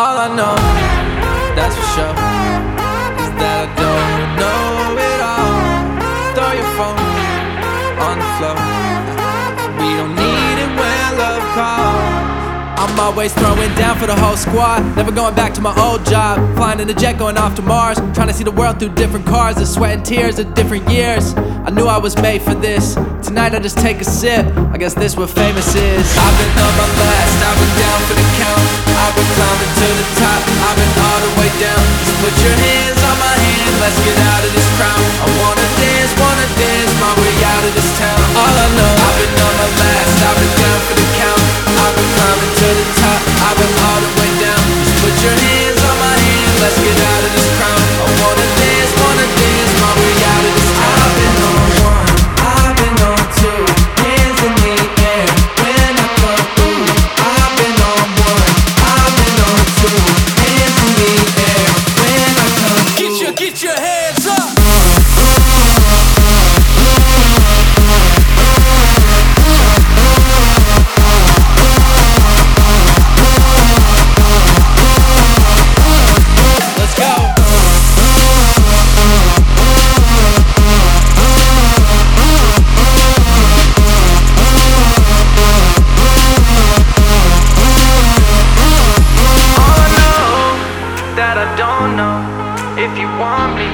All I know, that's for sure, is that I don't know it all. Throw your phone on the floor. I'm always throwing down for the whole squad. Never going back to my old job. Flying in a jet, going off to Mars. Trying to see the world through different cars. The sweat and tears of different years. I knew I was made for this. Tonight I just take a sip. I guess this what famous is. I've been on my last. I've been down for the count. I've been climbing to the top. To the top. I've been don't know if you want me,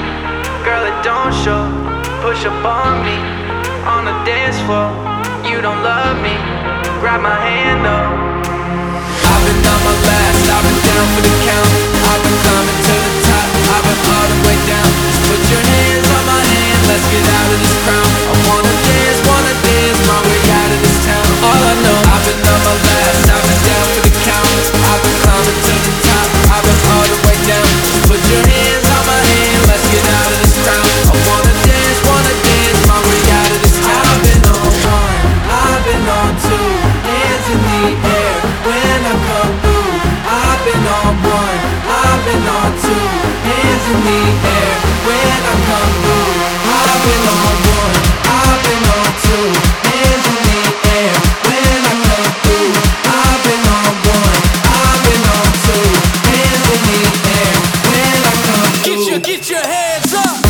girl. It don't show. Push up on me on the dance floor. You don't love me. Grab my hand, though. I've been on my last. I've been Put your hands on my hand, let's get out of this crowd. you get your hands up?